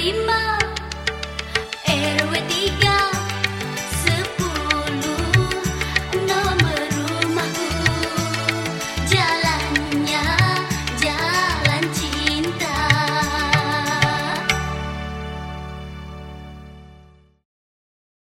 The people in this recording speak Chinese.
姨妈